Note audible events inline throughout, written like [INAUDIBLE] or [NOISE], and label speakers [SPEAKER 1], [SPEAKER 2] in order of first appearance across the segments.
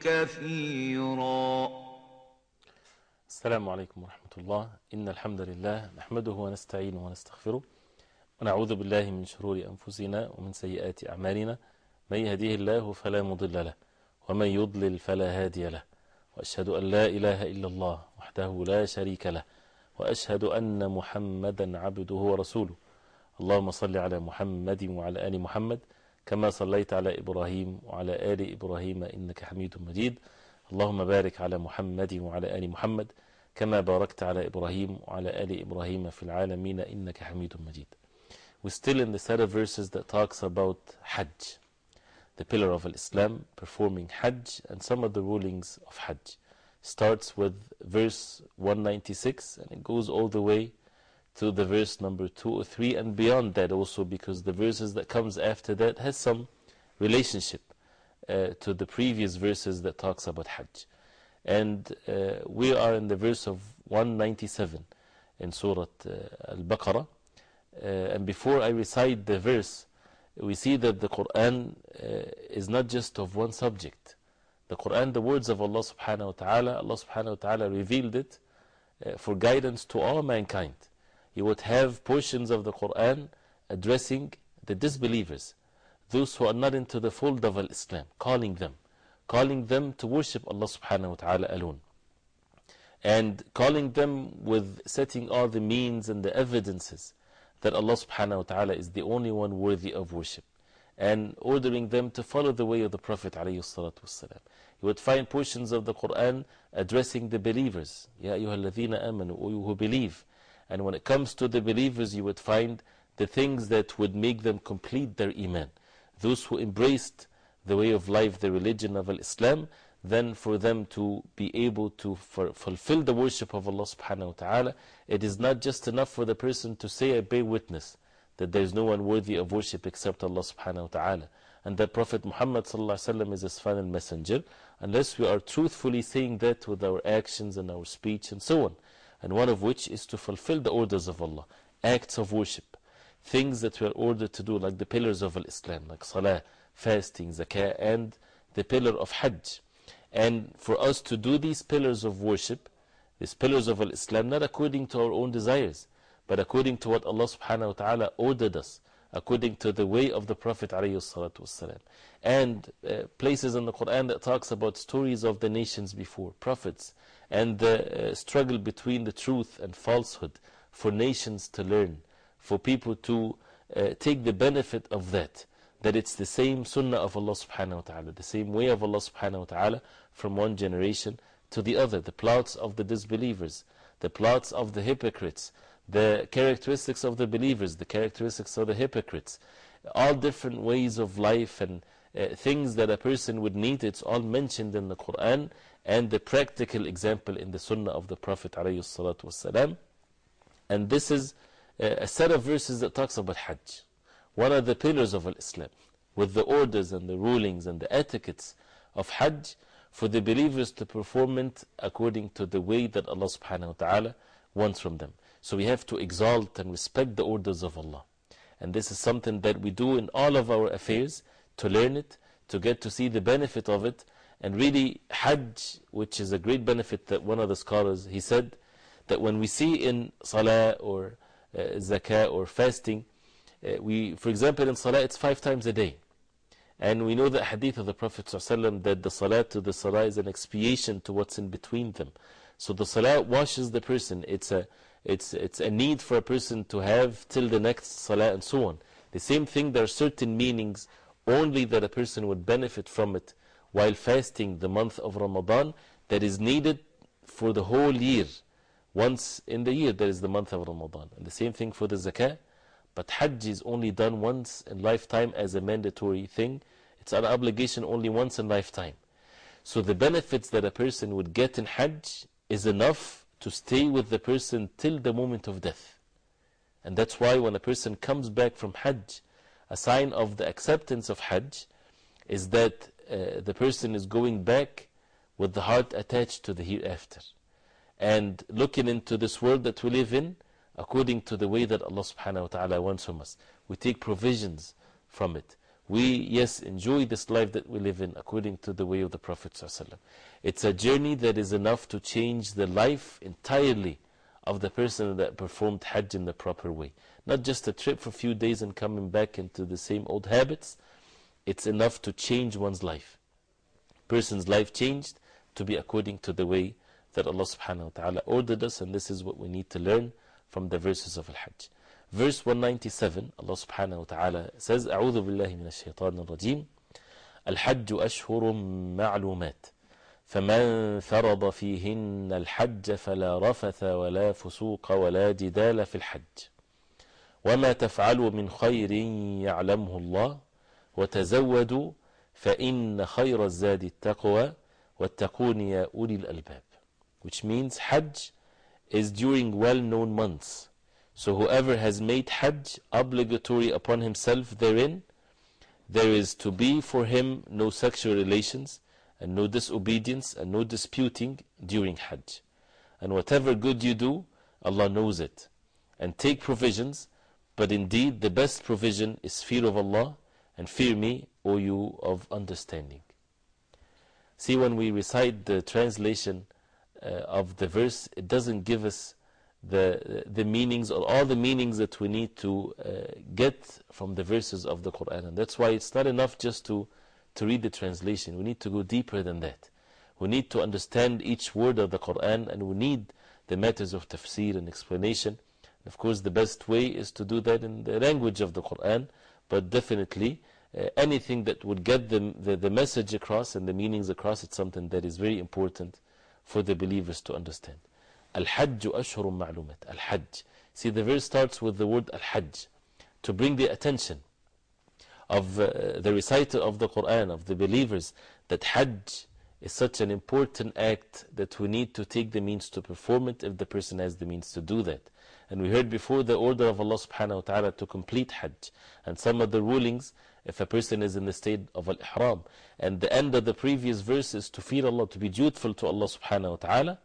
[SPEAKER 1] كثيرا.
[SPEAKER 2] السلام عليكم ورحمة الله. إن الحمد لله نحمده ونستعينه ونستغفره. ونعوذ بالله من شرور أنفسنا ومن سيئات أعمالنا. من يهديه الله فلا مضل له ومن يضلل فلا هادي له. وأشهد أن لا إله إلا الله وحده لا شريك له. وأشهد أن محمدا عبده ورسوله. اللهم صل على محمد وعلى آل محمد كما صليت على إبراهيم وعلى آل إبراهيم إنك حميد مجيد اللهم بارك على محمد وعلى آل محمد كما باركت على إبراهيم وعلى آل إبراهيم في العالمين إنك حميد مجيد We're still in the set of verses that talks about Hajj, the pillar of Islam, performing Hajj and some of the rulings of Hajj. Starts with verse 196 and it goes all the way to the verse number 203 and beyond that also because the verses that comes after that has some relationship uh, to the previous verses that talks about Hajj. And uh, we are in the verse of 197 in Surah uh, Al-Baqarah. Uh, and before I recite the verse, we see that the Quran is not just of one subject. The Quran, the words of Allah subhanahu wa ta'ala, Allah subhanahu wa ta'ala revealed it for guidance to all mankind. You would have portions of the Quran addressing the disbelievers, those who are not into the fold of Islam, calling them, calling them to worship Allah subhanahu wa ta'ala alone. And calling them with setting all the means and the evidences that Allah subhanahu wa ta'ala is the only one worthy of worship. And ordering them to follow the way of the Prophet alayhi. You would find portions of the Quran addressing the believers. Ya ayyuha alladhina amanu, O you who believe. And when it comes to the believers, you would find the things that would make them complete their iman. Those who embraced the way of life, the religion of Islam, then for them to be able to fulfill the worship of Allah subhanahu wa ta'ala, it is not just enough for the person to say, I bear witness that there is no one worthy of worship except Allah subhanahu wa ta'ala, and that Prophet Muhammad is his final messenger, unless we are truthfully saying that with our actions and our speech and so on. And one of which is to fulfill the orders of Allah, acts of worship, things that we are ordered to do, like the pillars of Islam, like salah, fasting, zakah, and the pillar of hajj. And for us to do these pillars of worship, these pillars of Islam, not according to our own desires, but according to what Allah subhanahu wa ta'ala ordered us, according to the way of the Prophet alayhi And uh, places in the Quran that talks about stories of the nations before, prophets, and the uh, struggle between the truth and falsehood for nations to learn, for people to uh, take the benefit of that that it's the same sunnah of Allah subhanahu wa ta'ala, the same way of Allah subhanahu wa ta'ala from one generation to the other. The plots of the disbelievers, the plots of the hypocrites, the characteristics of the believers, the characteristics of the hypocrites, all different ways of life and uh, things that a person would need, it's all mentioned in the Quran and the practical example in the sunnah of the Prophet wasalam. And this is a set of verses that talks about Hajj one of the pillars of Islam, with the orders and the rulings and the etiquettes of Hajj for the believers to perform it according to the way that Allah subhanahu wa ta'ala wants from them. So we have to exalt and respect the orders of Allah. And this is something that we do in all of our affairs to learn it, to get to see the benefit of it. And really, Hajj, which is a great benefit that one of the scholars, he said that when we see in Salah or uh, Zakah or fasting, uh, we, for example, in Salah, it's five times a day. And we know the hadith of the Prophet ﷺ that the Salah to the Salah is an expiation to what's in between them. So the Salah washes the person. It's a, it's, it's a need for a person to have till the next Salah and so on. The same thing, there are certain meanings only that a person would benefit from it while fasting the month of Ramadan that is needed for the whole year. Once in the year, there is the month of Ramadan. And the same thing for the Zakah. But Hajj is only done once in lifetime as a mandatory thing. It's an obligation only once in lifetime. So the benefits that a person would get in Hajj is enough to stay with the person till the moment of death. And that's why when a person comes back from Hajj, a sign of the acceptance of Hajj is that uh, the person is going back with the heart attached to the hereafter. And looking into this world that we live in according to the way that Allah subhanahu wa ta'ala wants from us. We take provisions from it. We, yes, enjoy this life that we live in according to the way of the Prophet. It's a journey that is enough to change the life entirely of the person that performed Hajj in the proper way. Not just a trip for a few days and coming back into the same old habits. It's enough to change one's life. Person's life changed to be according to the way that Allah subhanahu wa ta'ala ordered us, and this is what we need to learn from the verses of Al Hajj. Verse 197, Allah subhanahu wa ta'ala says, أعوذ بالله من الشيطان الرجيم الحج أشهر معلومات فمن فرض فيهن الحج فلا رفث ولا فسوق ولا جدال في الحج وما تفعلوا من خير يعلمه الله وتزودوا فإن خير الزاد التقوى واتقون يا أولي الألباب which means Hajj is during well-known months. So whoever has made Hajj obligatory upon himself therein, there is to be for him no sexual relations and no disobedience and no disputing during Hajj. And whatever good you do, Allah knows it. And take provisions, but indeed the best provision is fear of Allah and fear me, O you of understanding. See, when we recite the translation uh, of the verse, it doesn't give us the, the meanings or all the meanings that we need to uh, get from the verses of the Quran. And that's why it's not enough just to, to read the translation. We need to go deeper than that. We need to understand each word of the Quran and we need the matters of tafsir and explanation. Of course, the best way is to do that in the language of the Quran, but definitely uh, anything that would get the, the, the message across and the meanings across, it's something that is very important for the believers to understand. Al-Hajj ashhurun ma'lumat. Al-Hajj. See, the verse starts with the word Al-Hajj to bring the attention of uh, the reciter of the Quran, of the believers, that Hajj is such an important act that we need to take the means to perform it if the person has the means to do that. And we heard before the order of Allah subhanahu wa ta'ala to complete Hajj. And some of the rulings, if a person is in the state of Al-Ihram. And the end of the previous verse is to fear Allah, to be dutiful to Allah subhanahu wa ta'ala.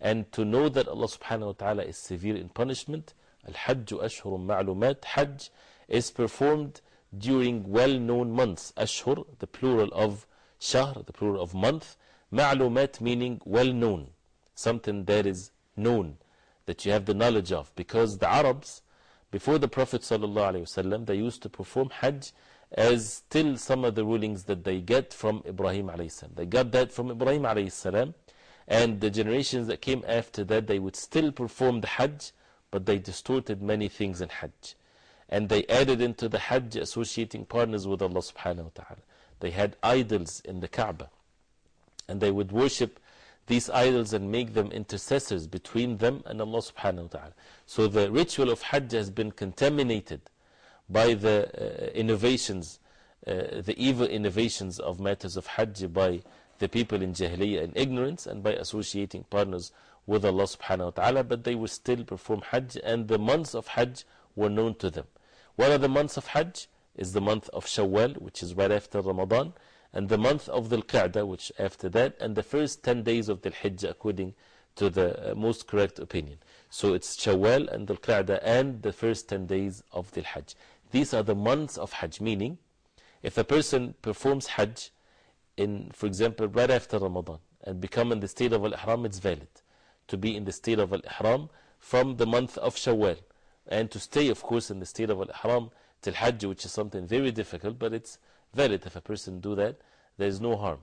[SPEAKER 2] And to know that Allah subhanahu wa ta'ala is severe in punishment. Al-Hajj ashhurun ma'lumat. Hajj is performed during well-known months. Ashhur, the plural of shahr, the plural of month. Ma'lumat meaning well-known. Something that is known, that you have the knowledge of. Because the Arabs, before the Prophet ﷺ, they used to perform Hajj as still some of the rulings that they get from Ibrahim alayhi They got that from Ibrahim alayhi and the generations that came after that, they would still perform the Hajj, but they distorted many things in Hajj. And they added into the Hajj associating partners with Allah wa. They had idols in the Kaaba. And they would worship these idols and make them intercessors between them and Allah subhanahu wa ta'ala. So the ritual of Hajj has been contaminated by the uh, innovations, uh, the evil innovations of matters of Hajj by the people in Jahiliyyah and ignorance and by associating partners with Allah subhanahu wa ta'ala, but they would still perform Hajj and the months of Hajj were known to them. One of the months of Hajj is the month of Shawwal, which is right after Ramadan, and the month of Dhul Qa'dah, which after that, and the first 10 days of Dhul Hijjah, according to the uh, most correct opinion. So it's Shawwal and Dhul Qa'dah and the first 10 days of Dhul Hajj. These are the months of Hajj, meaning if a person performs Hajj in, for example, right after Ramadan and become in the state of Al-Ihram, it's valid to be in the state of Al-Ihram from the month of Shawwal and to stay, of course, in the state of Al-Ihram till Hajj, which is something very difficult, but it's valid if a person do that, there is no harm.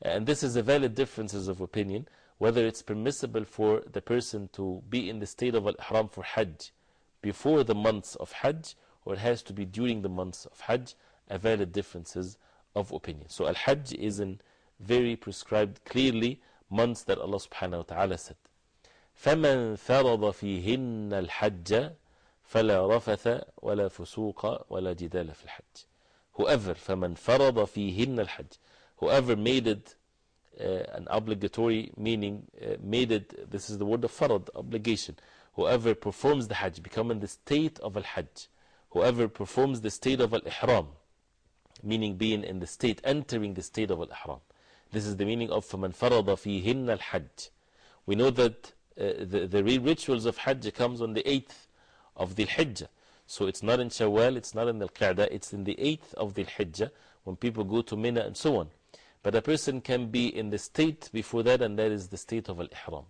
[SPEAKER 2] And this is a valid differences of opinion, whether it's permissible for the person to be in the state of Al-Ihram for Hajj before the months of Hajj, or it has to be during the months of Hajj, a valid differences of opinion. So Al-Hajj is in very prescribed, clearly, months that Allah subhanahu wa ta'ala said. فَمَنْ فَرَضَ فِيهِنَّ الْحَجَّ فَلَا رَفَثَ وَلَا فُسُوقَ وَلَا جِدَالَ فِي الْحَجِّ whoever فمن فرض فيهن الحج whoever made it uh, an obligatory meaning uh, made it this is the word of farad obligation whoever performs the hajj become in the state of al hajj whoever performs the state of al ihram meaning being in the state entering the state of al ihram this is the meaning of فمن فرض فيهن الحج we know that uh, the, the rituals of hajj comes on the 8th of the hijjah so it's not in Shawwal, it's not in Al Qa'dah, it's in the 8th of Dhul Hijjah when people go to Mina and so on. But a person can be in the state before that, and that is the state of Al Ihram.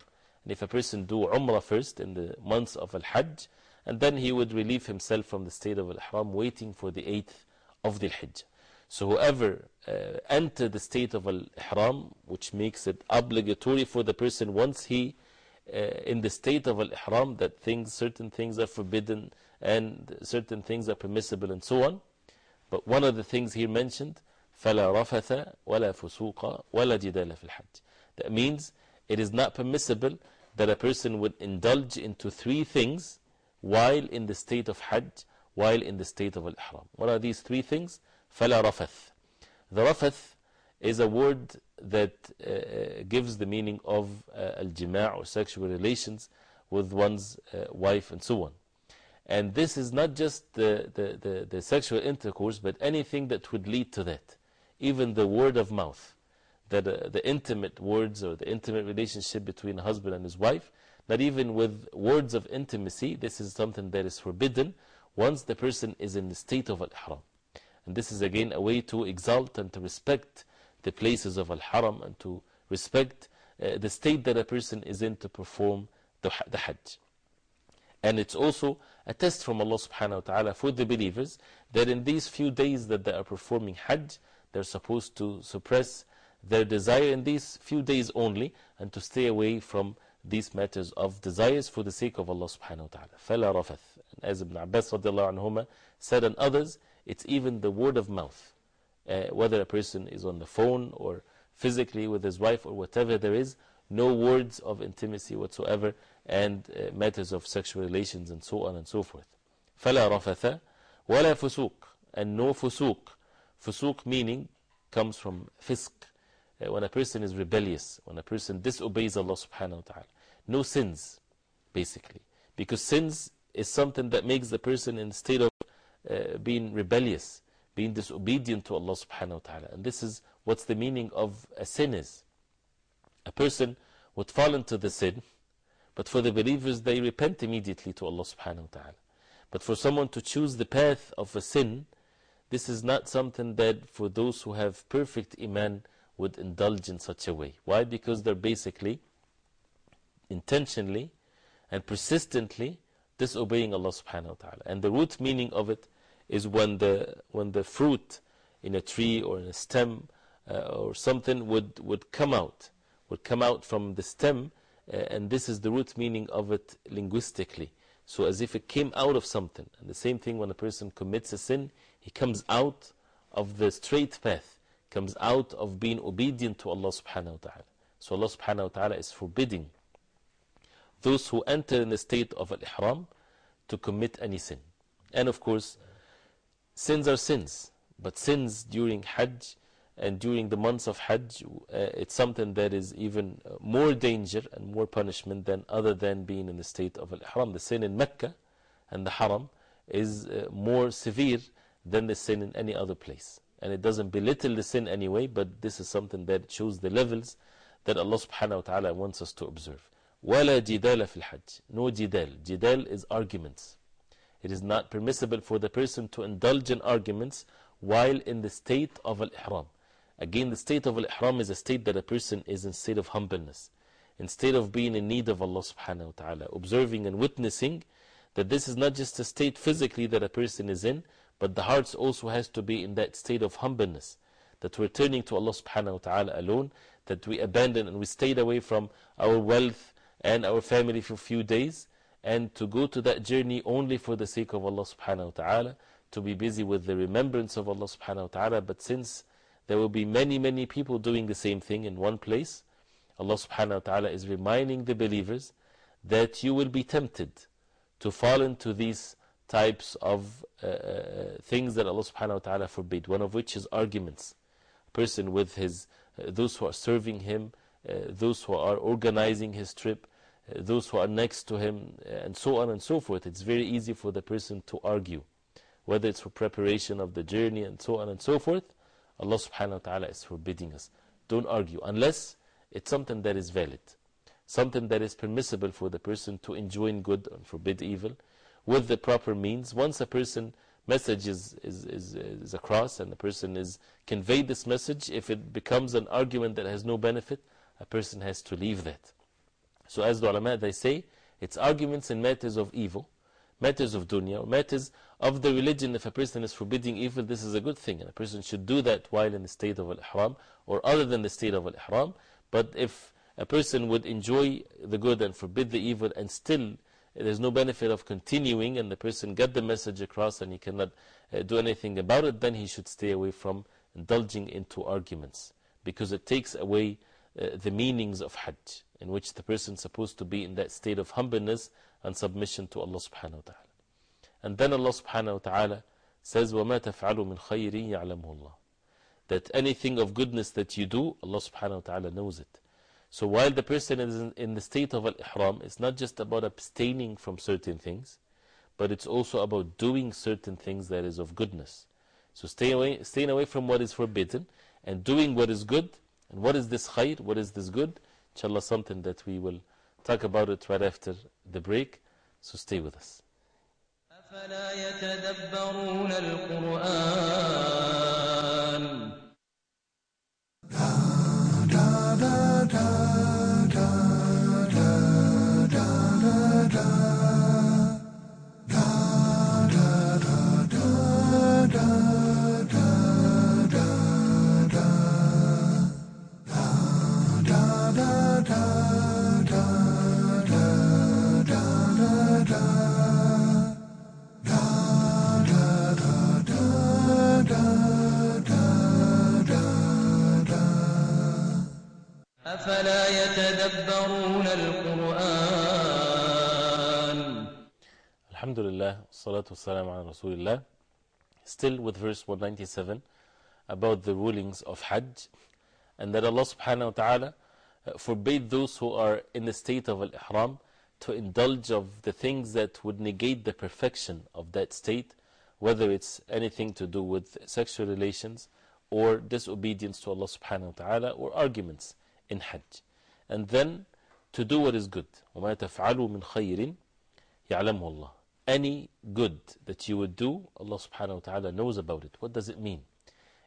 [SPEAKER 2] And if a person do Umrah first in the months of Al Hajj, and then he would relieve himself from the state of Al Ihram, waiting for the 8th of Dhul Hijjah. So whoever uh, enter the state of Al Ihram, which makes it obligatory for the person once he in the state of Al Ihram that things, certain things are forbidden and certain things are permissible and so on. But one of the things here mentioned, فَلَا رَفَثَ وَلَا فُسُوقَ وَلَا جِدَالَ فِي الْحَجِّ That means it is not permissible that a person would indulge into three things while in the state of Hajj, while in the state of Al-Ihram. What are these three things? فَلَا رَفَث The rafath is a word that uh, gives the meaning of uh, al-jima' or sexual relations with one's uh, wife and so on. And this is not just the, the, the, the, sexual intercourse, but anything that would lead to that. Even the word of mouth, that, uh, the intimate words or the intimate relationship between a husband and his wife, not even with words of intimacy, this is something that is forbidden once the person is in the state of al-ihram. And this is again a way to exalt and to respect the places of al-haram and to respect uh, the state that a person is in to perform the, the hajj. And it's also a test from Allah subhanahu wa ta'ala for the believers that in these few days that they are performing Hajj, they're supposed to suppress their desire in these few days only and to stay away from these matters of desires for the sake of Allah subhanahu wa ta'ala. فَلَا رَفَث As Ibn Abbas radiallahu anhuma said and others, it's even the word of mouth. Uh, whether a person is on the phone or physically with his wife or whatever there is, no words of intimacy whatsoever, and uh, matters of sexual relations and so on and so forth. فَلَا رفثا، وَلَا فُسُوق And no فُسُوق Fusuq meaning comes from fisq. Uh, when a person is rebellious, when a person disobeys Allah subhanahu wa ta'ala. No sins, basically. Because sins is something that makes the person in state of being rebellious being disobedient to Allah subhanahu wa ta'ala. And this is what's the meaning of a sin is. A person would fall into the sin, but for the believers, they repent immediately to Allah subhanahu wa ta'ala. But for someone to choose the path of a sin, this is not something that for those who have perfect Iman would indulge in such a way. Why? Because they're basically intentionally and persistently disobeying Allah subhanahu wa ta'ala. And the root meaning of it is when the, when the fruit in a tree or in a stem uh, or something would, would come out, would come out from the stem uh, and this is the root meaning of it linguistically. So, as if it came out of something. And the same thing when a person commits a sin, he comes out of the straight path, comes out of being obedient to Allah subhanahu wa ta'ala. So, Allah subhanahu wa ta'ala is forbidding those who enter in the state of al ihram to commit any sin. And of course, sins are sins, but sins during Hajj and during the months of Hajj, uh, it's something that is even uh, more danger and more punishment than other than being in the state of Al-Ihram. The sin in Mecca and the Haram is uh, more severe than the sin in any other place. And it doesn't belittle the sin anyway, but this is something that shows the levels that Allah subhanahu wa ta'ala wants us to observe. وَلَا جِدَالَ فِي الْحَجِّ No jidal. Jidal is arguments. It is not permissible for the person to indulge in arguments while in the state of Al-Ihram. Again, the state of Al-Ihram is a state that a person is in state of humbleness. In state of being in need of Allah subhanahu wa ta'ala. Observing and witnessing that this is not just a state physically that a person is in, but the heart also has to be in that state of humbleness. That we're turning to Allah subhanahu wa ta'ala alone, that we abandon and we stayed away from our wealth and our family for a few days, and to go to that journey only for the sake of Allah subhanahu wa ta'ala, to be busy with the remembrance of Allah subhanahu wa ta'ala. But since there will be many, many people doing the same thing in one place. Allah subhanahu wa ta'ala is reminding the believers that you will be tempted to fall into these types of uh, uh, things that Allah subhanahu wa ta'ala forbade, one of which is arguments. A person with his, uh, those who are serving him, uh, those who are organizing his trip, those who are next to him, and so on and so forth. It's very easy for the person to argue, whether it's for preparation of the journey and so on and so forth. Allah subhanahu wa ta'ala is forbidding us. Don't argue unless it's something that is valid, something that is permissible for the person to enjoin good and forbid evil with the proper means. Once a person message is, is, is, is across and the person is conveyed this message, if it becomes an argument that has no benefit, a person has to leave that. So, as the ulama they say, it's arguments in matters of evil, matters of dunya, matters of the religion. If a person is forbidding evil, this is a good thing, and a person should do that while in the state of al ihram or other than the state of al ihram. But if a person would enjoy the good and forbid the evil and still there's no benefit of continuing and the person got the message across and he cannot uh, do anything about it, then he should stay away from indulging into arguments because it takes away uh, the meanings of Hajj, in which the person is supposed to be in that state of humbleness and submission to Allah subhanahu wa ta'ala. And then Allah subhanahu wa ta'ala says, وَمَا تَفْعَلُوا مِنْ خَيْرٍ يَعْلَمُهُ اللَّهُ That anything of goodness that you do, Allah subhanahu wa ta'ala knows it. So while the person is in, in the state of al-ihram, it's not just about abstaining from certain things, but it's also about doing certain things that is of goodness. So stay away, staying away from what is forbidden and doing what is good. And what is this khair? What is this good? Inshallah, something that we will talk about it right after the break. So stay with us.
[SPEAKER 3] أفلا يتدبرون القرآن أفلا يتدبرون القرآن
[SPEAKER 2] Alhamdulillah, salatu wassalam ala Rasulillah. Still with verse 197 about the rulings of Hajj and that Allah subhanahu wa ta'ala uh, forbade those who are in the state of al-ihram to indulge of the things that would negate the perfection of that state, whether it's anything to do with sexual relations or disobedience to Allah subhanahu wa ta'ala or arguments in Hajj. And then to do what is good. وَمَا تَفْعَلُوا مِنْ خَيْرٍ يَعْلَمُهُ اللَّهُ Any good that you would do, Allah subhanahu wa ta'ala knows about it. What does it mean?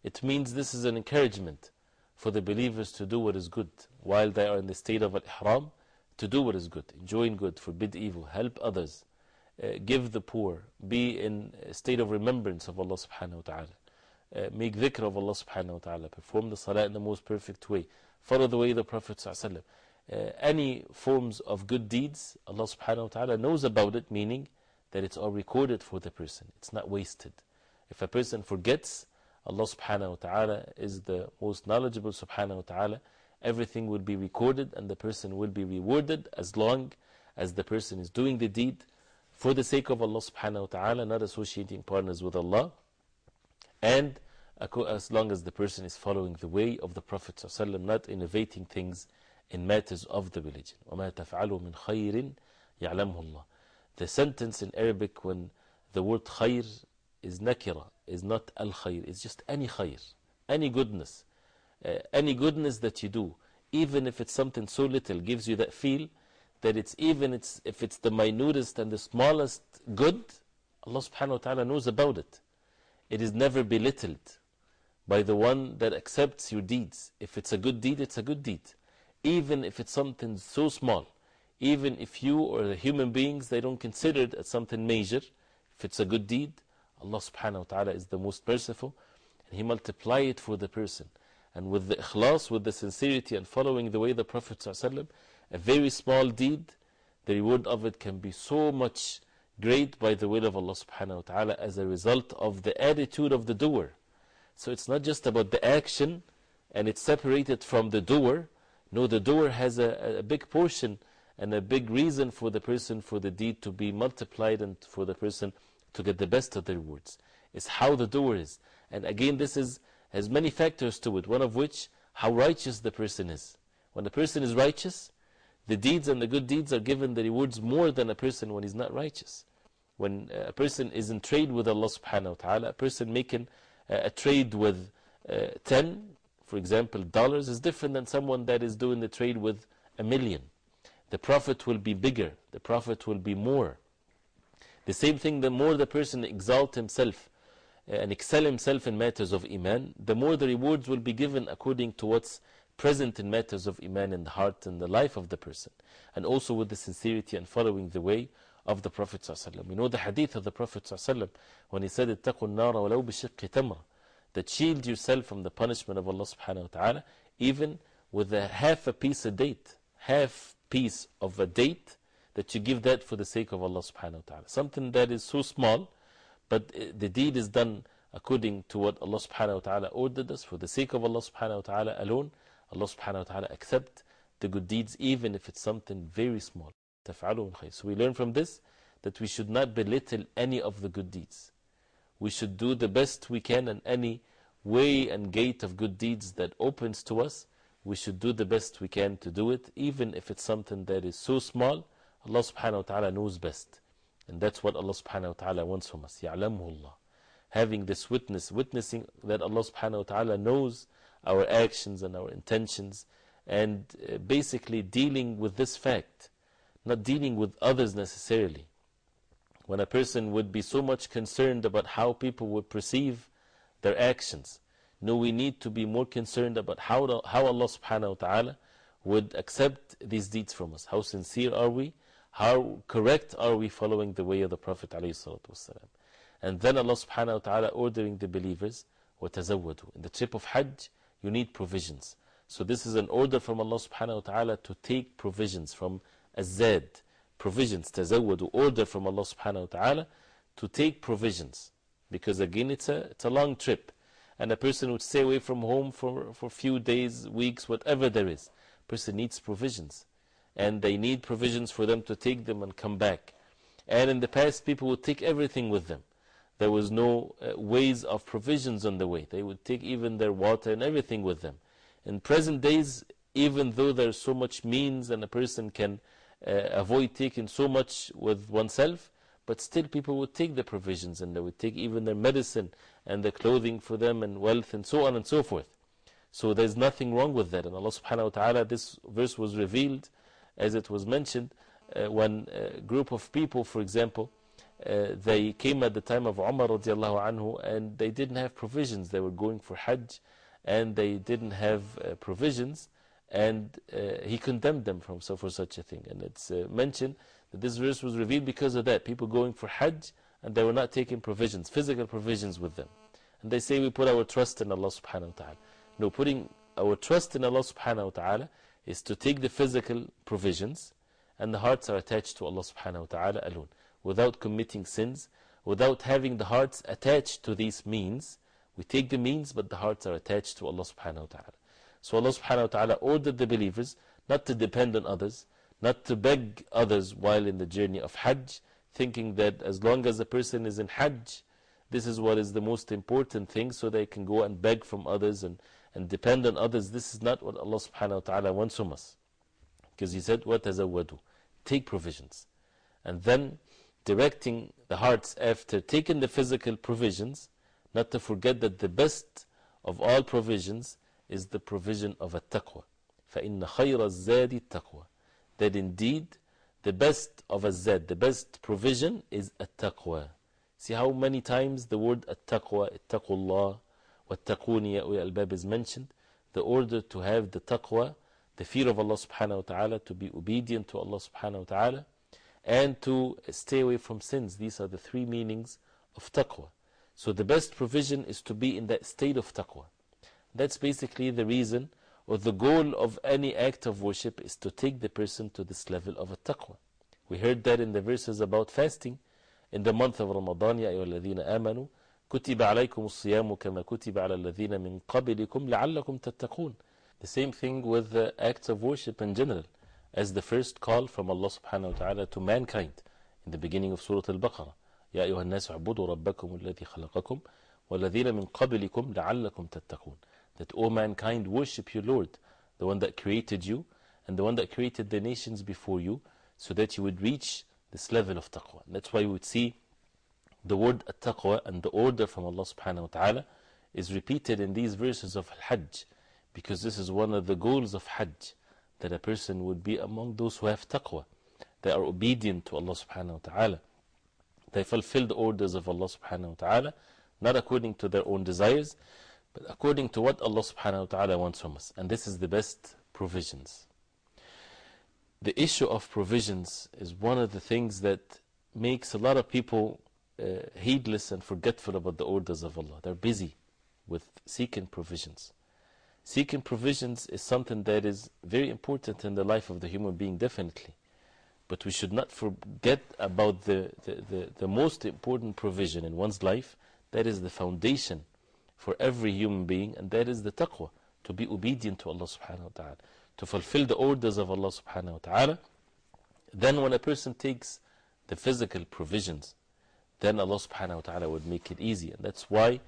[SPEAKER 2] It means this is an encouragement for the believers to do what is good while they are in the state of al-ihram, to do what is good, enjoin good, forbid evil, help others, uh, give the poor, be in a state of remembrance of Allah subhanahu wa ta'ala, uh, make dhikr of Allah subhanahu wa ta'ala, perform the salah in the most perfect way, follow the way of the Prophet sallallahu uh, any forms of good deeds, Allah subhanahu wa ta'ala knows about it, meaning that it's all recorded for the person. It's not wasted. If a person forgets, Allah subhanahu wa ta'ala is the most knowledgeable subhanahu wa ta'ala. Everything will be recorded and the person will be rewarded as long as the person is doing the deed for the sake of Allah subhanahu wa ta'ala, not associating partners with Allah. And as long as the person is following the way of the Prophet ﷺ, not innovating things in matters of the religion. وَمَا تَفْعَلُوا مِنْ خَيْرٍ يَعْلَمْهُ اللَّهُ The sentence in Arabic when the word khair is nakira, is not al khair, it's just any khair, any goodness. Uh, any goodness that you do, even if it's something so little, gives you that feel that it's even it's, if it's the minutest and the smallest good, Allah subhanahu wa ta'ala knows about it. It is never belittled by the one that accepts your deeds. If it's a good deed, it's a good deed. Even if it's something so small, even if you or the human beings, they don't consider it as something major, if it's a good deed, Allah subhanahu wa ta'ala is the most merciful and He multiply it for the person. And with the ikhlas, with the sincerity and following the way the Prophet a very small deed, the reward of it can be so much great by the will of Allah subhanahu wa ta'ala as a result of the attitude of the doer. So it's not just about the action and it's separated from the doer. No, the doer has a, a big portion and a big reason for the person for the deed to be multiplied and for the person to get the best of the rewards. It's how the doer is. And again, this is, has many factors to it, one of which, how righteous the person is. When a person is righteous, the deeds and the good deeds are given the rewards more than a person when he's not righteous. When a person is in trade with Allah subhanahu wa ta'ala, a person making a trade with uh, 10, for example, dollars is different than someone that is doing the trade with a million. The profit will be bigger, the profit will be more. The same thing, the more the person exalt himself uh, and excel himself in matters of Iman, the more the rewards will be given according to what's present in matters of Iman in the heart and the life of the person. And also with the sincerity and following the way of the Prophet. ﷺ. We know the hadith of the Prophet ﷺ when he said, اتقوا النار ولو بشق تمرة that shield yourself from the punishment of Allah subhanahu wa ta'ala, even with a half a piece of date, half piece of a date, that you give that for the sake of Allah subhanahu wa ta'ala. Something that is so small, but the deed is done according to what Allah subhanahu wa ta'ala ordered us, for the sake of Allah subhanahu wa ta'ala alone, Allah subhanahu wa ta'ala accept the good deeds, even if it's something very small. So we learn from this that we should not belittle any of the good deeds we should do the best we can in any way and gate of good deeds that opens to us. We should do the best we can to do it, even if it's something that is so small. Allah subhanahu wa ta'ala knows best. And that's what Allah subhanahu wa ta'ala wants from us. يَعْلَمُهُ Allah. Having this witness, witnessing that Allah subhanahu wa ta'ala knows our actions and our intentions, and uh, basically dealing with this fact, not dealing with others necessarily when a person would be so much concerned about how people would perceive their actions. No, we need to be more concerned about how, the, how Allah subhanahu wa ta'ala would accept these deeds from us. How sincere are we? How correct are we following the way of the Prophet ﷺ? And then Allah subhanahu wa ta'ala ordering the believers, وَتَزَوَّدُوا In the trip of Hajj, you need provisions. So this is an order from Allah subhanahu wa ta'ala to take provisions from Azad, provisions, tazawwadu, order from Allah subhanahu wa ta'ala to take provisions. Because again, it's a, it's a long trip. And a person would stay away from home for, for few days, weeks, whatever there is. person needs provisions. And they need provisions for them to take them and come back. And in the past, people would take everything with them. There was no uh, ways of provisions on the way. They would take even their water and everything with them. In present days, even though there's so much means and a person can avoid taking so much with oneself, but still people would take the provisions and they would take even their medicine and the clothing for them and wealth and so on and so forth. So there's nothing wrong with that. And Allah subhanahu wa ta'ala, this verse was revealed as it was mentioned uh, when a group of people, for example, uh, they came at the time of Umar radiallahu anhu and they didn't have provisions. They were going for Hajj and they didn't have uh, provisions and uh, he condemned them from, so for such a thing. And it's uh, mentioned that this verse was revealed because of that. People going for Hajj and they were not taking provisions, physical provisions with them. And they say we put our trust in Allah subhanahu wa ta'ala. No, putting our trust in Allah subhanahu wa ta'ala is to take the physical provisions and the hearts are attached to Allah subhanahu wa ta'ala alone. Without committing sins, without having the hearts attached to these means, we take the means but the hearts are attached to Allah subhanahu wa ta'ala. So Allah subhanahu wa ta'ala ordered the believers not to depend on others, not to beg others while in the journey of Hajj, thinking that as long as a person is in Hajj, this is what is the most important thing, so they can go and beg from others and, and depend on others. This is not what Allah subhanahu wa ta'ala wants from us. Because He said, وَتَزَوَّدُوا Take provisions. And then directing the hearts after taking the physical provisions, not to forget that the best of all provisions is the provision of a taqwa. فَإِنَّ خَيْرَ الزَّادِ التَّقْوَى That indeed, the best of a zad, the best provision is a taqwa. See how many times the word at-taqwa, ittaqullah, wattaquni ya al-bab is mentioned. The order to have the taqwa, the fear of Allah subhanahu wa ta'ala, to be obedient to Allah subhanahu wa ta'ala, and to stay away from sins. These are the three meanings of taqwa. So the best provision is to be in that state of taqwa. That's basically the reason or the goal of any act of worship is to take the person to this level of a taqwa. We heard that in the verses about fasting. In the month of Ramadan, يا أيها الذين آمنوا كتب عليكم الصيام كما كتب على الذين من قبلكم لعلكم تتقون. The same thing with the acts of worship in general, as the first call from Allah subhanahu wa ta'ala to mankind in the beginning of Surah Al-Baqarah. يا أيها الناس اعبدوا ربكم الذي خلقكم والذين من قبلكم لعلكم تتقون that all mankind worship your Lord the one that created you and the one that created the nations before you so that you would reach this level of taqwa. That's why we would see the word at-taqwa and the order from Allah subhanahu wa ta'ala is repeated in these verses of Hajj because this is one of the goals of Hajj that a person would be among those who have taqwa they are obedient to Allah subhanahu wa ta'ala. They fulfill the orders of Allah subhanahu wa ta'ala not according to their own desires but according to what Allah subhanahu wa ta'ala wants from us and this is the best provisions the issue of provisions is one of the things that makes a lot of people uh, heedless and forgetful about the orders of Allah. They're busy with seeking provisions. Seeking provisions is something that is very important in the life of the human being, definitely. But we should not forget about the, the, the, the most important provision in one's life. That is the foundation for every human being, and that is the taqwa, to be obedient to Allah subhanahu wa ta'ala, to fulfill the orders of Allah subhanahu wa ta'ala. Then, when a person takes the physical provisions, then Allah subhanahu wa ta'ala would make it easy. And that's why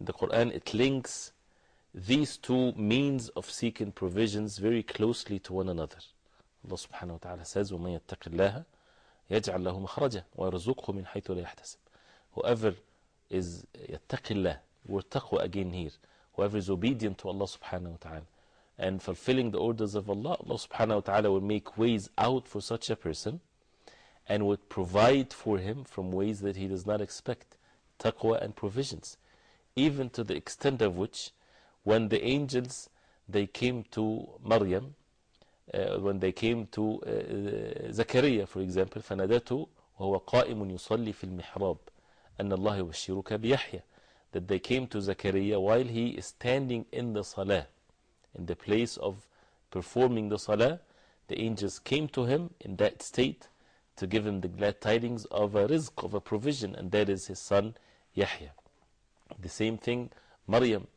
[SPEAKER 2] in the Quran it links these two means of seeking provisions very closely to one another. Allah subhanahu wa ta'ala says, وَمَن يَتَّقِ اللَّهَ يَجْعَلْ لَهُ مَخْرَجًا وَيَرْزُقْهُ مِنْ حَيْثُ لَا يَحْتَسِبْ Whoever is يَتَّقِ اللَّهِ word taqwa again here. Whoever is obedient to Allah subhanahu wa ta'ala and fulfilling the orders of Allah, Allah subhanahu wa ta'ala will make ways out for such a person and would provide for him from ways that he does not expect taqwa and provisions even to the extent of which when the angels they came to Maryam uh, when they came to uh, Zakaria for example فنادته وهو قائم يصلي في المحراب أن الله يبشرك بيحيى that they came to Zakaria while he is standing in the salah in the place of performing the salah the angels came to him in that state to give him the glad tidings of a rizq, of a provision, and that is his son Yahya. The same thing, Maryam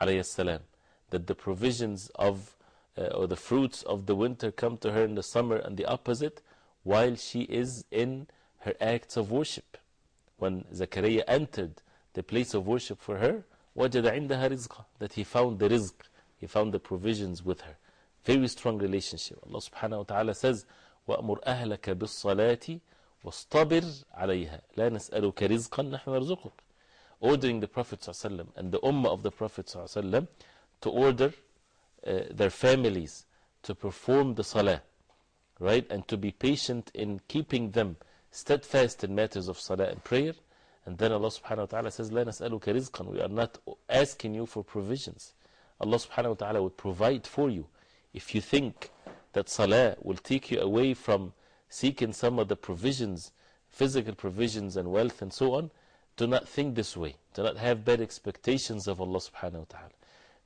[SPEAKER 2] that the provisions of uh, or the fruits of the winter come to her in the summer, and the opposite, while she is in her acts of worship. When Zakaria entered the place of worship for her, وجد عندها رزقا, that he found the rizq, he found the provisions with her. Very strong relationship. Allah subhanahu wa ta'ala says, وأمر أهلك بالصلاة واصطبر عليها لا نسألك رزقا نحن نرزقك ordering the Prophet ﷺ and the Ummah of the Prophet ﷺ to order uh, their families to perform the Salah right and to be patient in keeping them steadfast in matters of Salah and prayer and then Allah subhanahu wa ta'ala says لا نسألك رزقا we are not asking you for provisions Allah subhanahu wa ta'ala would provide for you if you think that salah will take you away from seeking some of the provisions, physical provisions and wealth and so on, do not think this way. Do not have bad expectations of Allah subhanahu wa ta'ala.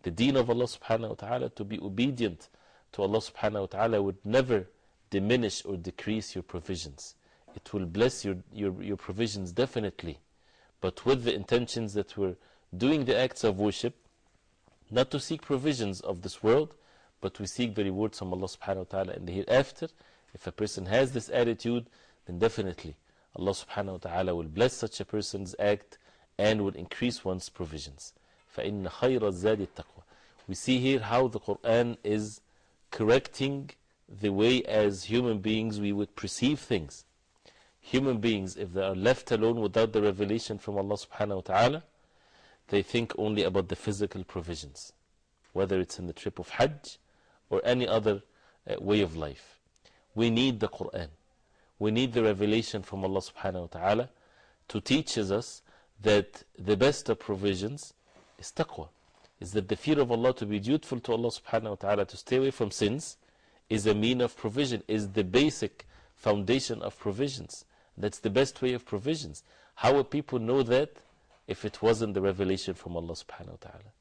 [SPEAKER 2] The deen of Allah subhanahu wa ta'ala, to be obedient to Allah subhanahu wa ta'ala would never diminish or decrease your provisions. It will bless your, your, your provisions definitely, but with the intentions that we're doing the acts of worship, not to seek provisions of this world, but we seek the rewards from Allah subhanahu wa ta'ala in the hereafter. If a person has this attitude, then definitely Allah subhanahu wa ta'ala will bless such a person's act and will increase one's provisions. فَإِنَّ خَيْرَ الزَّادِ التَّقْوَى We see here how the Quran is correcting the way as human beings we would perceive things. Human beings, if they are left alone without the revelation from Allah subhanahu wa ta'ala, they think only about the physical provisions, whether it's in the trip of Hajj or any other uh, way of life. We need the Quran. We need the revelation from Allah subhanahu wa ta'ala to teach us that the best of provisions is taqwa. Is that the fear of Allah to be dutiful to Allah subhanahu wa ta'ala, to stay away from sins, is a mean of provision, is the basic foundation of provisions. That's the best way of provisions. How would people know that if it wasn't the revelation from Allah subhanahu wa ta'ala?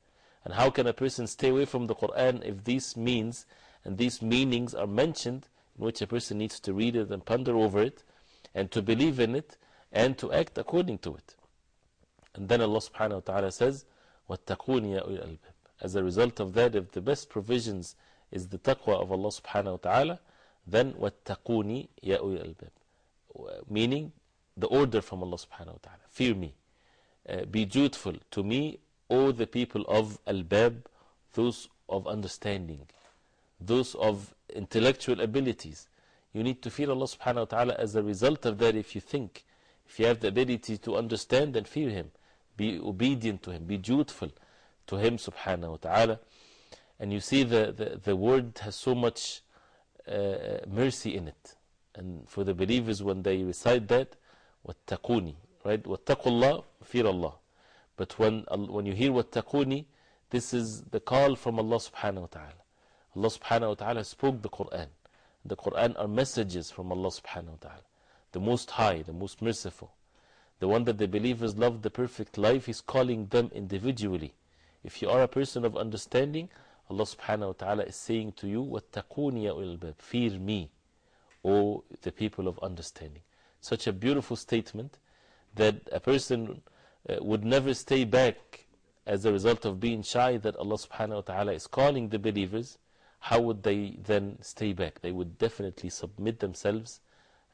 [SPEAKER 2] And how can a person stay away from the Quran if these means and these meanings are mentioned, in which a person needs to read it and ponder over it, and to believe in it, and to act according to it? And then Allah subhanahu wa ta'ala says, وَاتَّقُونِ يَا أُولِي الْأَلْبَابِ As a result of that, if the best provisions is the taqwa of Allah subhanahu wa ta'ala, then وَاتَّقُونِ يَا أُولِي الْأَلْبَابِ Meaning, the order from Allah subhanahu wa ta'ala. Fear me. Uh, be dutiful to me, all the people of Al-Bab, those of understanding, those of intellectual abilities. You need to fear Allah subhanahu wa ta'ala as a result of that if you think. If you have the ability to understand, then fear Him. Be obedient to Him. Be dutiful to Him subhanahu wa ta'ala. And you see the, the, the word has so much uh, mercy in it. And for the believers, when they recite that, وَاتَّقُونِ right? وَاتَّقُوا اللَّهِ fear Allah. But when, when you hear وَاتَّقُونِ this is the call from Allah subhanahu wa ta'ala. Allah subhanahu wa ta'ala spoke the Quran. The Quran are messages from Allah subhanahu wa ta'ala. The Most High, the Most Merciful. The one that the believers love the perfect life is calling them individually. If you are a person of understanding, Allah subhanahu wa ta'ala is saying to you, وَاتَّقُونِ يَا أُولِي Fear me, O the people of understanding. Such a beautiful statement that a person uh, would never stay back as a result of being shy that Allah subhanahu wa ta'ala is calling the believers. How would they then stay back? They would definitely submit themselves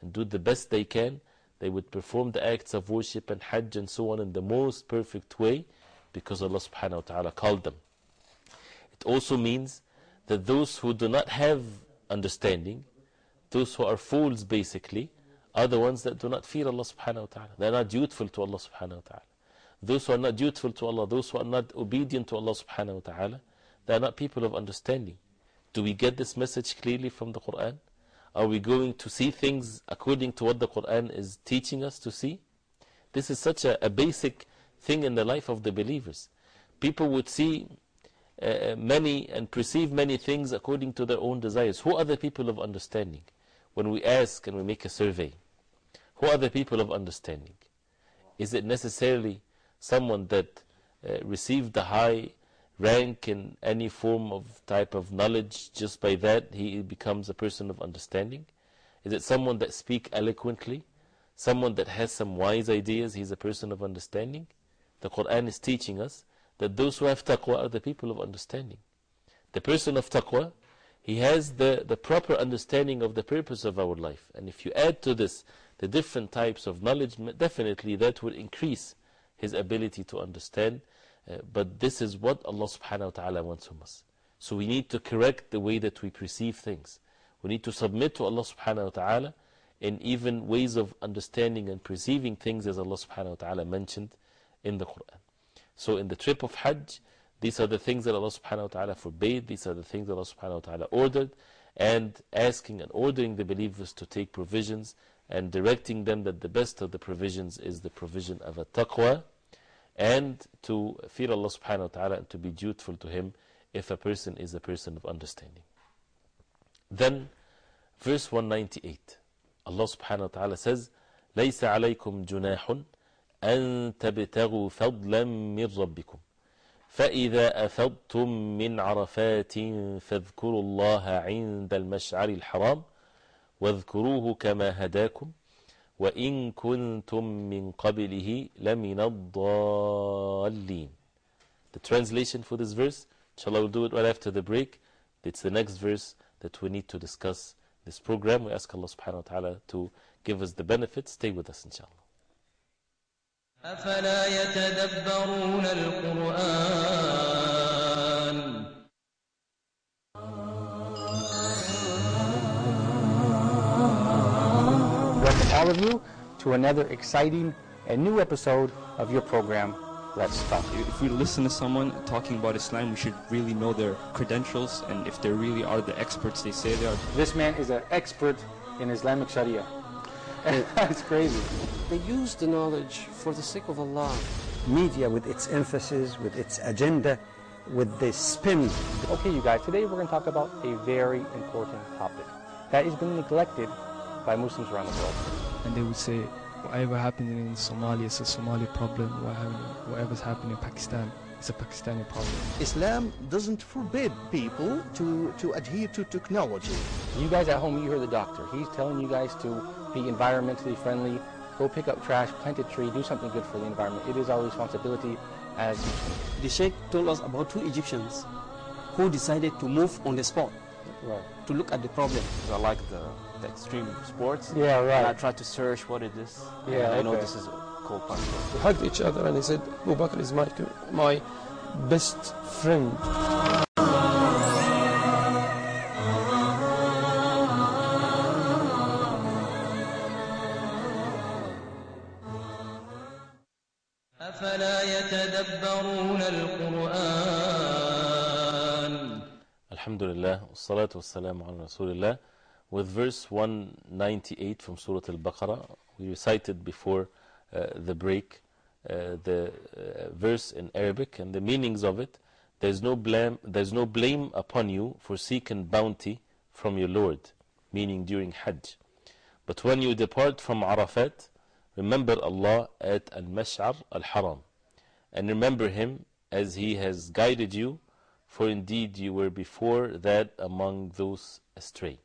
[SPEAKER 2] and do the best they can. They would perform the acts of worship and hajj and so on in the most perfect way because Allah subhanahu wa ta'ala called them. It also means that those who do not have understanding, those who are fools basically, are the ones that do not fear Allah subhanahu wa ta'ala. They are not dutiful to Allah subhanahu wa ta'ala. Those who are not dutiful to Allah, those who are not obedient to Allah subhanahu wa ta'ala, they are not people of understanding. Do we get this message clearly from the Quran? Are we going to see things according to what the Quran is teaching us to see? This is such a, a basic thing in the life of the believers. People would see uh, many and perceive many things according to their own desires. Who are the people of understanding? When we ask and we make a survey, who are the people of understanding? Is it necessarily someone that uh, received the high rank in any form of type of knowledge, just by that he becomes a person of understanding? Is it someone that speak eloquently? Someone that has some wise ideas, he's a person of understanding? The Quran is teaching us that those who have taqwa are the people of understanding. The person of taqwa, he has the, the proper understanding of the purpose of our life. And if you add to this the different types of knowledge, definitely that will increase his ability to understand. Uh, but this is what Allah subhanahu wa ta'ala wants from us. So we need to correct the way that we perceive things. We need to submit to Allah subhanahu wa ta'ala in even ways of understanding and perceiving things as Allah subhanahu wa ta'ala mentioned in the Quran. So in the trip of Hajj, these are the things that Allah subhanahu wa ta'ala forbade, these are the things that Allah subhanahu wa ta'ala ordered, and asking and ordering the believers to take provisions and directing them that the best of the provisions is the provision of a taqwa and to fear Allah subhanahu wa ta'ala and to be dutiful to Him if a person is a person of understanding. Then, verse 198, Allah subhanahu wa ta'ala says, ليس عليكم جناح أن تبتغوا فضلا من ربكم فإذا أفضتم من عرفات فاذكروا الله عند المشعر الحرام واذكروه كما هداكم وإن كنتم من قبله لمن الضالين The translation for this verse, inshallah we'll do it right after the break. It's the next verse that we need to discuss this program. We ask Allah subhanahu wa ta'ala to give us the benefits. Stay with us inshallah.
[SPEAKER 3] أفلا يتدبرون القرآن
[SPEAKER 4] welcome all of you to another exciting and new episode of your program, Let's Talk.
[SPEAKER 5] If we listen to someone talking about Islam, we should really know their credentials and if they really are the experts they say they are.
[SPEAKER 4] This man is an expert in Islamic Sharia. [LAUGHS] it's crazy.
[SPEAKER 6] They use the knowledge for the sake of Allah.
[SPEAKER 7] media with its emphasis, with its agenda, with the spin.
[SPEAKER 4] Okay, you guys, today we're going to talk about a very important topic that has been neglected by Muslims around the world.
[SPEAKER 8] and they would say whatever happened in Somalia is a Somali problem, whatever- whatever's happening in Pakistan is a Pakistani problem.
[SPEAKER 9] Islam doesn't forbid people to, to adhere to technology.
[SPEAKER 4] You guys at home, you hear the doctor. He's telling you guys to be environmentally friendly, go pick up trash, plant a tree, do something good for the environment. It is our responsibility as
[SPEAKER 6] The Sheikh told us about two Egyptians who decided to move on the spot.
[SPEAKER 4] Right.
[SPEAKER 10] to look at the problem. Because I like the, the extreme sports.
[SPEAKER 4] Yeah, right.
[SPEAKER 10] And I try to search what it is. and
[SPEAKER 4] Yeah,
[SPEAKER 10] I know this is called passport.
[SPEAKER 6] We hugged each other and he said, Abu Bakr is my, my best friend.
[SPEAKER 3] يتدبرون القرآن
[SPEAKER 2] Alhamdulillah, wassalatu wassalamu ala Rasulillah. With verse 198 from Surah Al Baqarah, we recited before uh, the break uh, the uh, verse in Arabic and the meanings of it. There's no, blame, there's no blame upon you for seeking bounty from your Lord, meaning during Hajj. But when you depart from Arafat, remember Allah at Al Mash'ar Al Haram, and remember Him as He has guided you for indeed you were before that among those astray.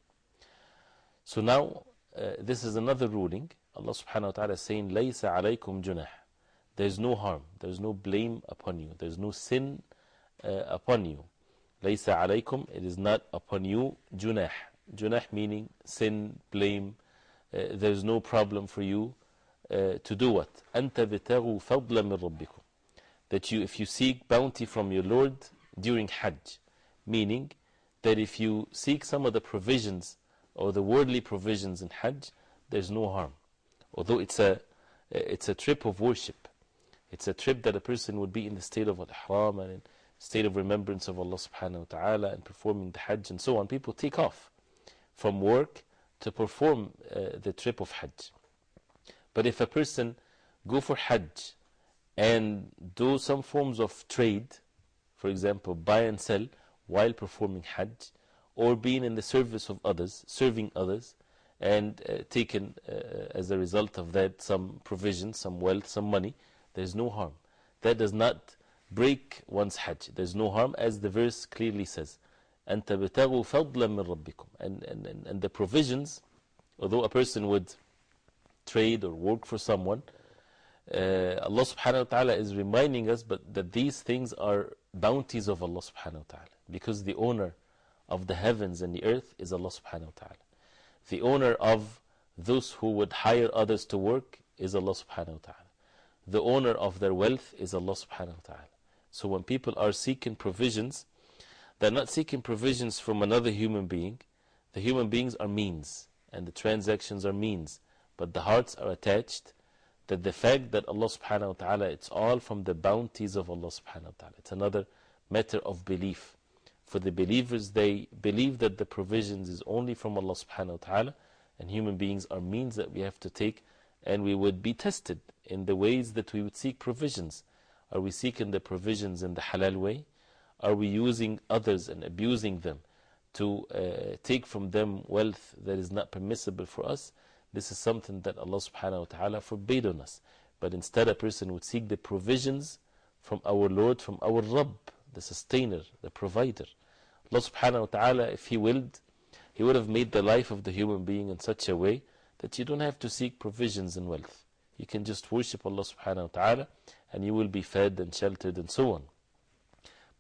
[SPEAKER 2] So now, uh, this is another ruling. Allah subhanahu wa ta'ala is saying, لَيْسَ عَلَيْكُمْ جُنَاحٌ There is no harm, there is no blame upon you, there is no sin uh, upon you. لَيْسَ عَلَيْكُمْ It is not upon you, junah. Junah meaning sin, blame. Uh, there is no problem for you uh, to do what? أَن تَبْتَغُوا فَضْلًا مِّن رَبِّكُمْ that you, if you seek bounty from your Lord, during Hajj, meaning that if you seek some of the provisions or the worldly provisions in Hajj, there's no harm. Although it's a, it's a trip of worship, it's a trip that a person would be in the state of al-ihram and in state of remembrance of Allah subhanahu wa ta'ala and performing the Hajj and so on. People take off from work to perform uh, the trip of Hajj. But if a person go for Hajj and do some forms of trade, for example, buy and sell while performing Hajj, or being in the service of others, serving others, and uh, taking uh, as a result of that some provision, some wealth, some money, there's no harm. That does not break one's Hajj. There's no harm, as the verse clearly says. أَن تَبْتَغُوا فَضْلًا مِّن رَبِّكُمْ and, and, and, and the provisions, although a person would trade or work for someone, uh, uh, Allah subhanahu wa ta'ala is reminding us but that these things are bounties of Allah subhanahu wa ta'ala because the owner of the heavens and the earth is Allah subhanahu wa ta'ala. The owner of those who would hire others to work is Allah subhanahu wa ta'ala. The owner of their wealth is Allah subhanahu wa ta'ala. So when people are seeking provisions, they're not seeking provisions from another human being. The human beings are means and the transactions are means, but the hearts are attached that the fact that Allah subhanahu wa ta'ala, it's all from the bounties of Allah subhanahu wa ta'ala. It's another matter of belief. For the believers, they believe that the provisions is only from Allah subhanahu wa ta'ala, and human beings are means that we have to take, and we would be tested in the ways that we would seek provisions. Are we seeking the provisions in the halal way? Are we using others and abusing them to uh, take from them wealth that is not permissible for us? This is something that Allah subhanahu wa ta'ala forbade on us. But instead, a person would seek the provisions from our Lord, from our Rabb, the sustainer, the provider. Allah subhanahu wa ta'ala, if He willed, He would have made the life of the human being in such a way that you don't have to seek provisions and wealth. You can just worship Allah subhanahu wa ta'ala and you will be fed and sheltered and so on.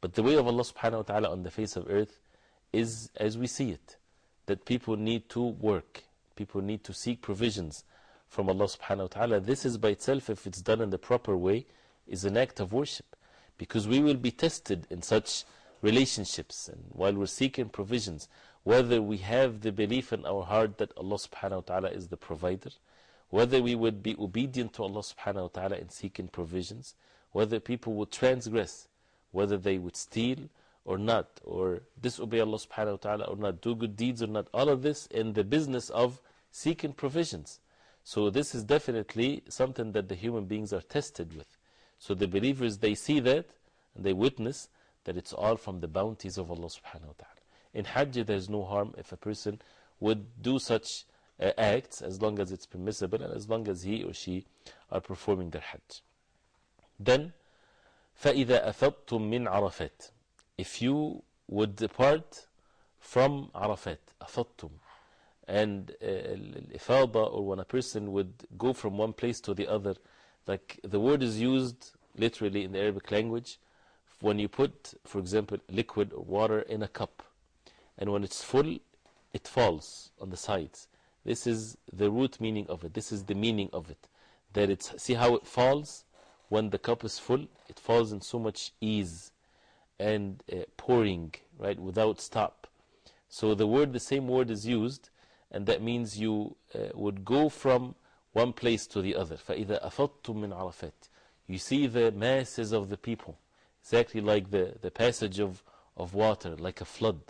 [SPEAKER 2] But the way of Allah subhanahu wa ta'ala on the face of earth is as we see it that people need to work, people need to seek provisions from Allah subhanahu wa ta'ala. This is by itself, if it's done in the proper way, is an act of worship. Because we will be tested in such relationships and while we're seeking provisions, whether we have the belief in our heart that Allah subhanahu wa ta'ala is the provider, whether we would be obedient to Allah subhanahu wa ta'ala in seeking provisions, whether people would transgress, whether they would steal or not, or disobey Allah subhanahu wa ta'ala or not, do good deeds or not, all of this in the business of seeking provisions. So this is definitely something that the human beings are tested with. So the believers, they see that and they witness that it's all from the bounties of Allah subhanahu wa ta'ala. In Hajj, there is no harm if a person would do such uh, acts as long as it's permissible and as long as he or she are performing their Hajj. Then, فَإِذَا أَفَضْتُم مِّنْ عَرَفَاتٍ if you would depart from Arafat, Afattum. And uh, Ifada, or when a person would go from one place to the other, like the word is used literally in the Arabic language when you put, for example, liquid or water in a cup, and when it's full, it falls on the sides. This is the root meaning of it. This is the meaning of it. That it's, see how it falls? When the cup is full, it falls in so much ease and uh, pouring, right, without stop. So the word, the same word is used, and that means you uh, would go from one place to the other. فَإِذَا أَفَضْتُم مِّنْ عَرَفَاتٍ You see the masses of the people, exactly like the, the passage of, of water, like a flood.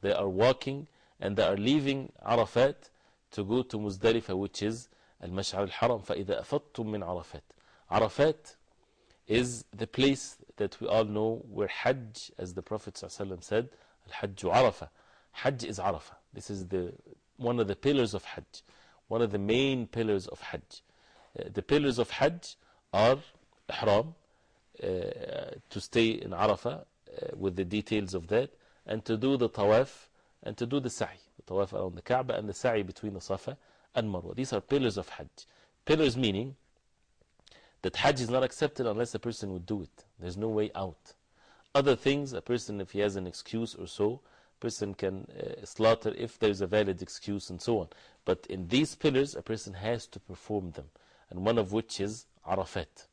[SPEAKER 2] They are walking and they are leaving Arafat to go to Muzdalifah, which is Al-Mash'ar al-Haram. فَإِذَا أَفَضْتُم مِّنْ عَرَفَاتٍ Arafat is the place that we all know where Hajj, as the Prophet ﷺ said, Al-Hajj Arafah. Hajj is Arafah. This is the, one of the pillars of Hajj, one of the main pillars of Hajj. Uh, the pillars of Hajj are Ihram, uh, to stay in Arafah uh, with the details of that, and to do the Tawaf, and to do the Sa'i, the Tawaf around the Kaaba, and the Sa'i between the Safa and Marwa. These are pillars of Hajj. Pillars meaning that Hajj is not accepted unless a person would do it. There's no way out. Other things, a person, if he has an excuse or so, person can uh, slaughter if there's a valid excuse and so on. But in these pillars, a person has to perform them, and one of which is Arafat.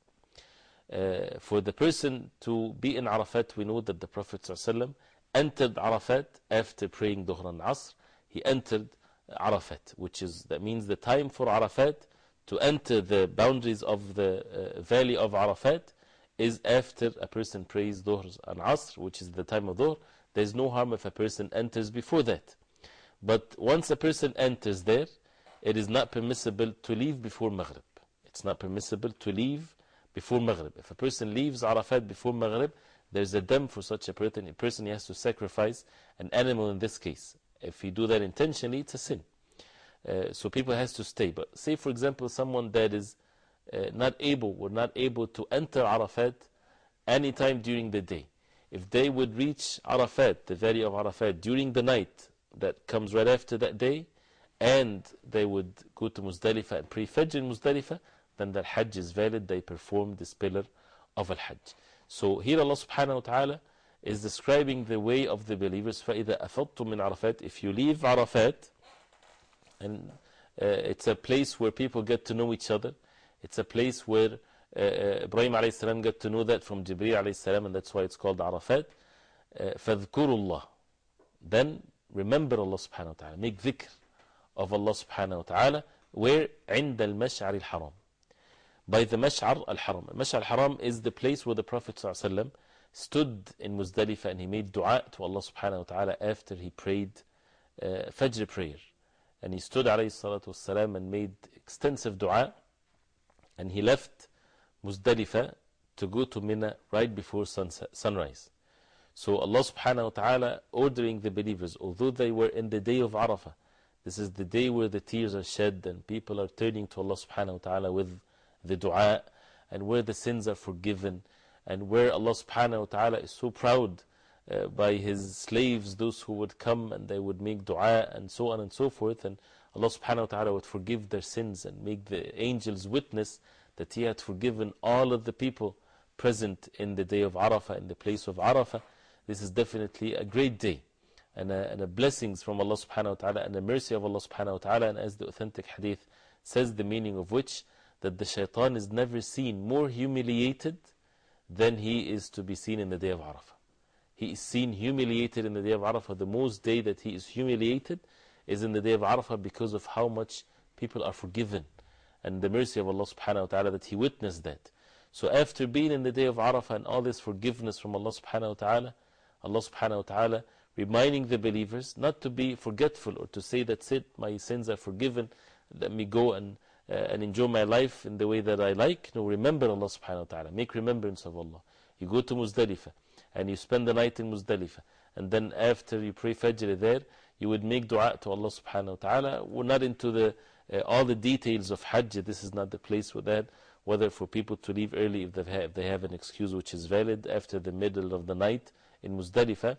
[SPEAKER 2] Uh, for the person to be in Arafat, we know that the Prophet ﷺ entered Arafat after praying Dhuhr and Asr. He entered Arafat, which is, that means the time for Arafat to enter the boundaries of the uh, valley of Arafat is after a person prays Dhuhr and Asr, which is the time of Dhuhr. There's no harm if a person enters before that. But once a person enters there, it is not permissible to leave before Maghrib. It's not permissible to leave before Maghrib. If a person leaves Arafat before Maghrib, there's a dam for such a person. A person has to sacrifice an animal in this case. If he do that intentionally, it's a sin. Uh, so people has to stay. But say, for example, someone that is uh, not able or not able to enter Arafat anytime during the day. If they would reach Arafat, the valley of Arafat, during the night that comes right after that day, and they would go to Muzdalifah and pray Fajr in Muzdalifah, then their Hajj is valid. They perform this pillar of Al Hajj. So here Allah subhanahu wa ta'ala is describing the way of the believers. فَإِذَا أَفَضْتُم مِّنْ عَرَفَاتٍ If you leave Arafat, and uh, it's a place where people get to know each other. It's a place where uh, uh, Ibrahim alayhi salam got to know that from Jibreel alayhi salam, and that's why it's called Arafat. فَذْكُرُوا اللَّهِ Then remember Allah subhanahu wa ta'ala. Make dhikr of Allah subhanahu wa ta'ala. Where? عند المشعر الحرام. By the Mash'ar al-Haram. Mash'ar al-Haram is the place where the Prophet ﷺ stood in Muzdalifah and he made dua to Allah subhanahu wa ta'ala after he prayed uh, Fajr prayer. And he stood alayhi salatu and made extensive dua. And he left Muzdalifah to go to Mina right before sunset, sunrise. So Allah subhanahu wa ta'ala ordering the believers, although they were in the day of Arafah, this is the day where the tears are shed and people are turning to Allah subhanahu wa ta'ala with the dua and where the sins are forgiven and where Allah subhanahu wa ta'ala is so proud uh, by His slaves, those who would come and they would make dua and so on and so forth. And Allah subhanahu wa ta'ala would forgive their sins and make the angels witness that He had forgiven all of the people present in the day of Arafah, in the place of Arafah. This is definitely a great day and a, and a blessings from Allah subhanahu wa ta'ala and the mercy of Allah subhanahu wa ta'ala. And as the authentic hadith says, the meaning of which, that the shaitan is never seen more humiliated than he is to be seen in the day of Arafah. He is seen humiliated in the day of Arafah. The most day that he is humiliated is in the day of Arafah because of how much people are forgiven and the mercy of Allah subhanahu wa ta'ala that he witnessed that. So after being in the day of Arafah and all this forgiveness from Allah subhanahu wa ta'ala, Allah subhanahu wa ta'ala reminding the believers not to be forgetful or to say that's it, my sins are forgiven, let me go and, uh, and enjoy my life in the way that I like. No, remember Allah subhanahu wa ta'ala. Make remembrance of Allah. You go to Muzdalifah and you spend the night in Muzdalifah. And then after you pray Fajr there, you would make dua to Allah subhanahu wa ta'ala. We're not into the, uh, all the details of Hajj. This is not the place for that. Whether for people to leave early if they, have, if they have an excuse which is valid after the middle of the night in Muzdalifah.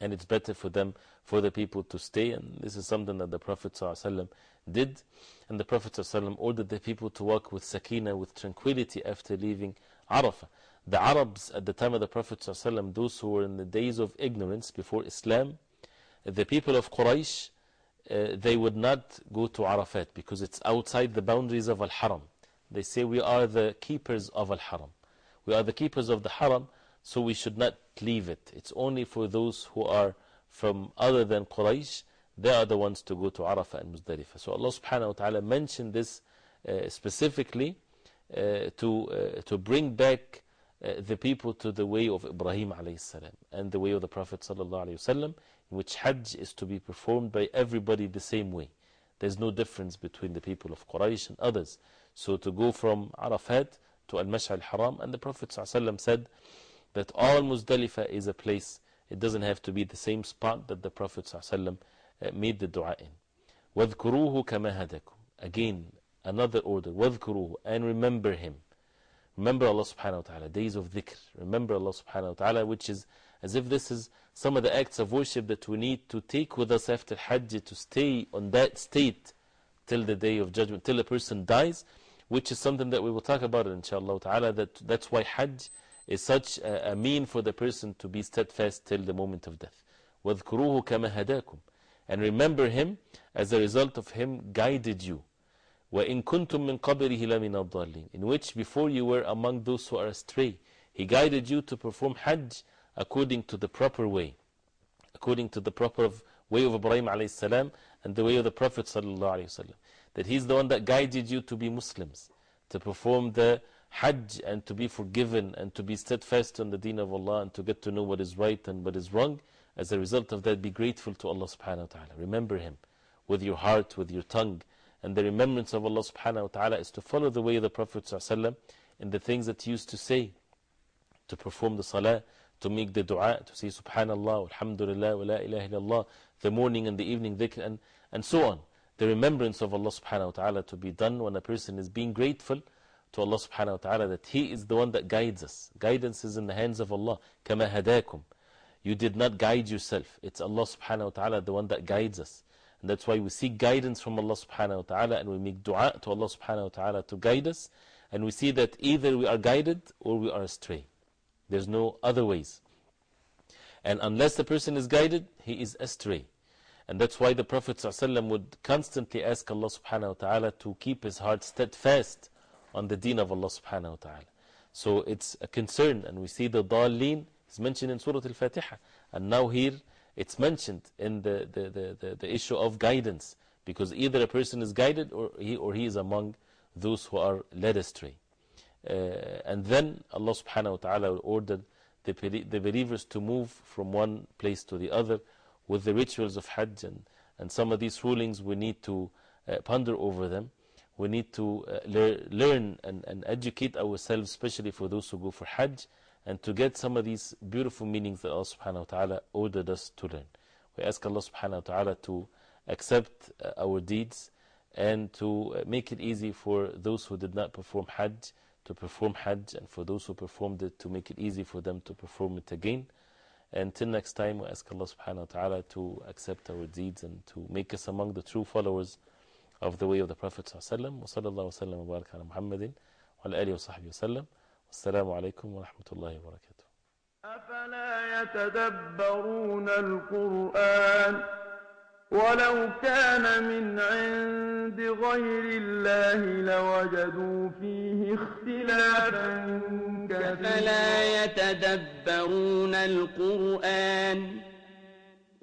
[SPEAKER 2] And it's better for them, for the people to stay. And this is something that the Prophet ﷺ did. And the Prophet ﷺ ordered the people to walk with sakina, with tranquility after leaving Arafah. The Arabs at the time of the Prophet ﷺ, those who were in the days of ignorance before Islam, the people of Quraysh, uh, they would not go to Arafat because it's outside the boundaries of Al-Haram. They say we are the keepers of Al-Haram. We are the keepers of the Haram, so we should not leave it. It's only for those who are from other than Quraysh, they are the ones to go to Arafah and Muzdalifah. So Allah subhanahu wa ta'ala mentioned this uh, specifically uh, to, uh, to bring back uh, the people to the way of Ibrahim السلام, and the way of the Prophet وسلم, in which Hajj is to be performed by everybody the same way. There's no difference between the people of Quraysh and others. So to go from Arafat to Al Mash'ar Al Haram, and the Prophet ﷺ said that all Muzdalifah is a place, it doesn't have to be the same spot that the Prophet ﷺ uh, made the dua in. وَذْكُرُوهُ kama هَدَكُمْ Again, another order, وَذْكُرُوهُ And remember him. Remember Allah subhanahu wa ta'ala, days of dhikr. Remember Allah subhanahu wa ta'ala, which is as if this is some of the acts of worship that we need to take with us after Hajj to stay on that state till the day of judgment, till a person dies, which is something that we will talk about inshallah ta'ala. That, that's why Hajj is such a, a mean for the person to be steadfast till the moment of death. وَاذْكُرُوهُ كَمَا هَدَاكُمْ And remember Him as a result of Him guided you. وَإِن كُنْتُم مِّن قَبْلِهِ لَمِنَ الضَّالِّينَ In which before you were among those who are astray. He guided you to perform Hajj according to the proper way. According to the proper way of Ibrahim alayhi salam and the way of the Prophet sallallahu alayhi wasallam. That He's the one that guided you to be Muslims. To perform the Hajj and to be forgiven and to be steadfast on the deen of Allah and to get to know what is right and what is wrong. As a result of that, be grateful to Allah subhanahu wa ta'ala. Remember Him with your heart, with your tongue. And the remembrance of Allah subhanahu wa ta'ala is to follow the way of the Prophet sallallahu in the things that he used to say. To perform the salah, to make the dua, to say subhanallah, alhamdulillah, wa la ilaha illallah, the morning and the evening dhikr, and, and so on. The remembrance of Allah subhanahu wa ta'ala to be done when a person is being grateful to Allah subhanahu wa ta'ala that He is the one that guides us. Guidance is in the hands of Allah. كَمَا هَدَاكُمْ You did not guide yourself. It's Allah subhanahu wa ta'ala the one that guides us. That's why we seek guidance from Allah subhanahu wa ta'ala and we make dua to Allah subhanahu wa ta'ala to guide us. And we see that either we are guided or we are astray. There's no other ways. And unless the person is guided, he is astray. And that's why the Prophet ﷺ would constantly ask Allah subhanahu wa ta'ala to keep his heart steadfast on the deen of Allah subhanahu wa ta'ala. So it's a concern, and we see the Daleen is mentioned in Surah Al Fatiha. And now here it's mentioned in the, the, the, the, the issue of guidance, because either a person is guided or he, or he is among those who are led astray. Uh, and then Allah subhanahu wa ta'ala ordered the, the believers to move from one place to the other with the rituals of Hajj. And, and some of these rulings we need to uh, ponder over them. We need to uh, lear, learn and, and educate ourselves, especially for those who go for Hajj, and to get some of these beautiful meanings that Allah subhanahu wa ta'ala ordered us to learn. We ask Allah subhanahu wa ta'ala to accept uh, our deeds and to uh, make it easy for those who did not perform Hajj to perform Hajj, and for those who performed it to make it easy for them to perform it again. Until next time, we ask Allah subhanahu wa ta'ala to accept our deeds and to make us among the true followers of the way of the Prophet sallallahu alaihi wasallam. Wa sallallahu wa sallam wa baraka ala السلام عليكم ورحمة الله وبركاته.
[SPEAKER 11] أفلا يتدبرون القرآن ولو كان من عند غير الله لوجدوا فيه اختلافا كثيرا.
[SPEAKER 12] أفلا يتدبرون القرآن